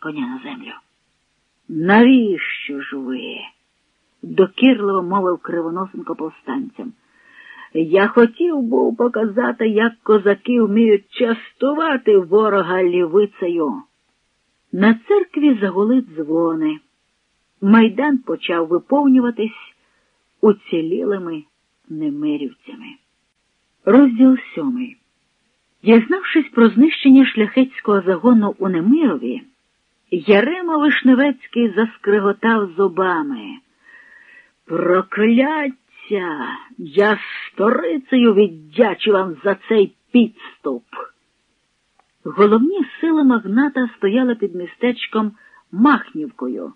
коня на землю. Навіщо ж ви? докірливо мовив кривоносенко повстанцям. Я хотів був показати, як козаки вміють частувати ворога лівицею. На церкві загули дзвони. Майдан почав виповнюватись уцілілими немирівцями. Розділ сьомий. Дізнавшись про знищення шляхетського загону у Немирові, Ярема Вишневецький заскриготав зубами. Прокляття! Я сторицею віддячу вам за цей підступ. Головні сили магната стояли під містечком Махнівкою.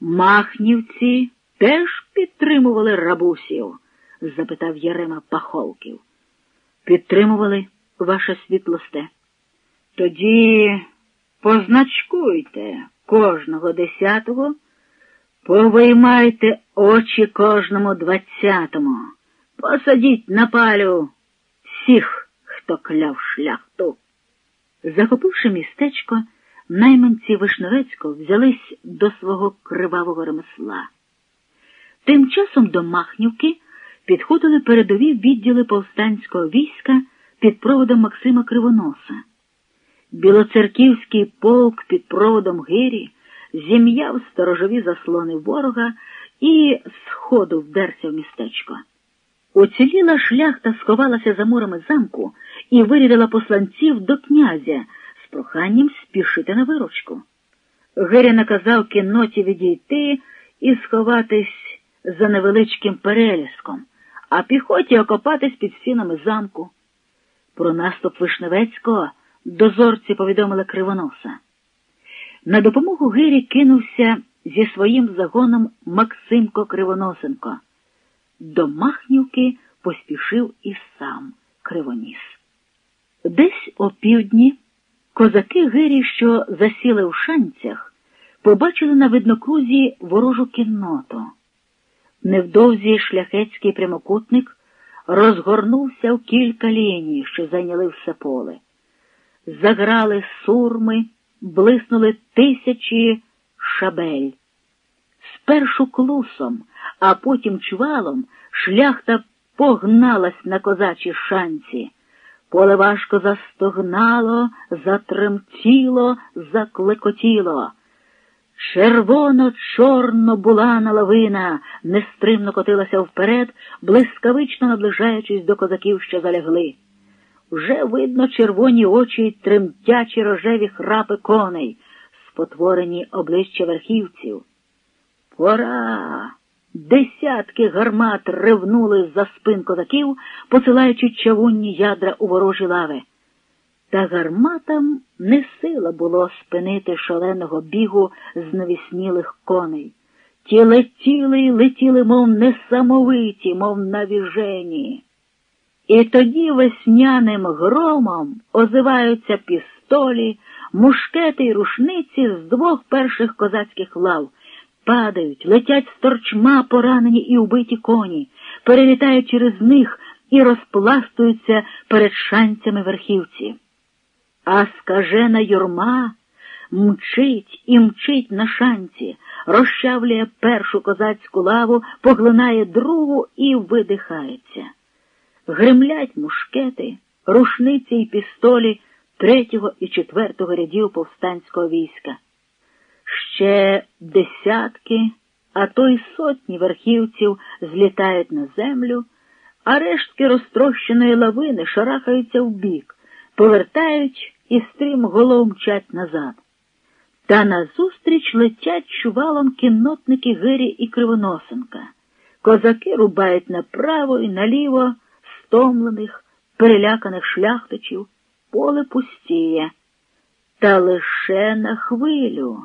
Махнівці теж підтримували рабусів? запитав Ярема Пахолків. Підтримували, ваше світлосте. Тоді позначкуйте кожного десятого, повиймайте очі кожному двадцятому, посадіть на палю всіх, хто кляв шляхту. Захопивши містечко, найманці Вишневецького взялись до свого кривавого ремесла. Тим часом до Махнівки підходили передові відділи повстанського війська під проводом Максима Кривоноса. Білоцерківський полк під проводом Гирі зім'яв сторожові заслони ворога і сходу вдерся в містечко. Уціліла шляхта сховалася за мурами замку і вирядила посланців до князя з проханням спішити на виручку. Гиря наказав кінноті відійти і сховатись за невеличким переліском, а піхоті окопатись під стінами замку. Про наступ Вишневецького дозорці повідомили Кривоноса. На допомогу Гирі кинувся зі своїм загоном Максимко Кривоносенко. До Махнівки поспішив і сам Кривоніс. Десь о півдні козаки Гирі, що засіли в шанцях, побачили на виднокрузі ворожу кінноту. Невдовзі шляхетський прямокутник розгорнувся в кілька ліній, що зайняли все поле. Заграли сурми, блиснули тисячі шабель. Спершу клусом, а потім чвалом шляхта погналась на козачі шанці. Поле важко застогнало, затремтіло, заклекотіло. Червоно-чорно булана лавина нестримно котилася вперед, блискавично наближаючись до козаків, що залягли. Вже видно червоні очі й тремтячі рожеві храпи коней, спотворені обличчя верхівців. Пора! Десятки гармат ревнули за спин козаків, посилаючи чавунні ядра у ворожі лави. Та гарматам не сила було спинити шаленого бігу з навіснілих коней. Ті летіли й летіли, мов несамовиті, мов навіжені. І тоді весняним громом озиваються пістолі, мушкети й рушниці з двох перших козацьких лав. Падають, летять з торчма поранені і убиті коні, перелітають через них і розпластуються перед шанцями верхівці. А скажена юрма мчить і мчить на шанці, розчавлює першу козацьку лаву, поглинає другу і видихається. Гремлять мушкети, рушниці й пістолі третього і четвертого рядів повстанського війська. Ще десятки, а то й сотні верхівців злітають на землю, а рештки розтрощеної лавини шарахаються вбік, повертають і стрім голов мчать назад. Та назустріч летять чувалом кіннотники Гирі і Кривоносенка. Козаки рубають направо і наліво стомлених, переляканих шляхтичів, поле пустіє. Та лише на хвилю,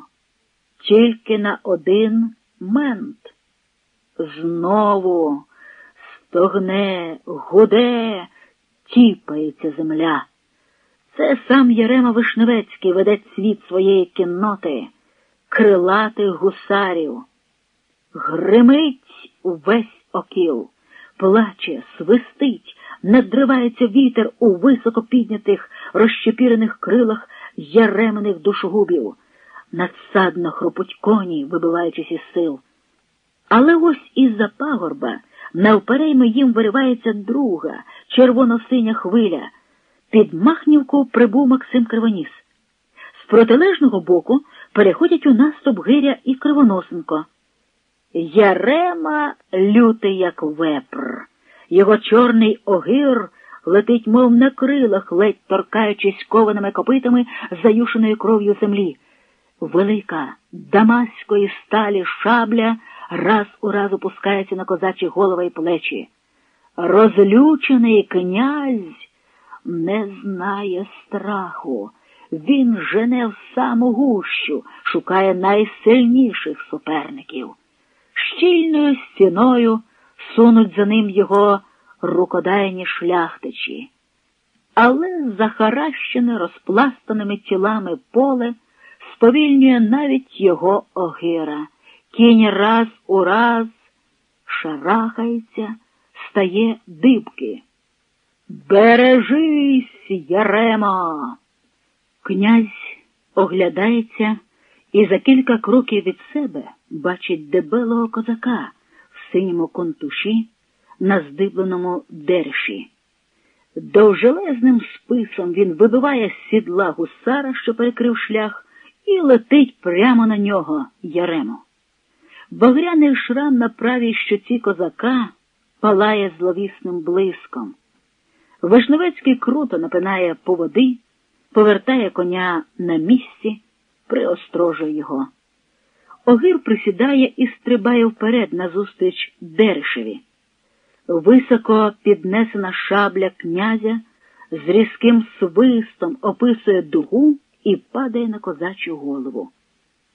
тільки на один мент. Знову стогне, гуде, тіпається земля. Це сам Ярема Вишневецький веде світ своєї кінноти, крилатих гусарів. Гримить увесь окіл, плаче, свистить, надривається вітер у високо піднятих, розщепірених крилах яремених душогубів. надсадно хропуть коні, вибиваючись із сил. Але ось із-за пагорба навперейми їм виривається друга, червоно-синя хвиля. Під Махнівку прибув Максим Кривоніс. З протилежного боку переходять у наступ Гиря і Кривоносенко. Ярема лютий, як вепр. Його чорний огир летить, мов на крилах, ледь торкаючись кованими копитами заюшеної кров'ю землі. Велика дамаської сталі шабля раз у раз опускається на козачі голови й плечі. Розлючений князь не знає страху. Він жене в саму гущу, шукає найсильніших суперників. Щільною стіною сунуть за ним його рукодайні шляхтичі. Але захаращене розпластаними тілами поле сповільнює навіть його огира. Кінь раз у раз шарахається, стає дибки. Бережись, Ярема! Князь оглядається і за кілька кроків від себе бачить дебелого козака в синьому контуші на здибленому дерші. Довжелезним списом він вибиває з сідла гусара, що перекрив шлях, і летить прямо на нього Яремо. Багряний шрам на правій щоці козака палає зловісним блиском. Вишневецький круто напинає по води, повертає коня на місці, приострожує його. Огир присідає і стрибає вперед назустріч Дершеві. Високо піднесена шабля князя з різким свистом описує дугу і падає на козачу голову.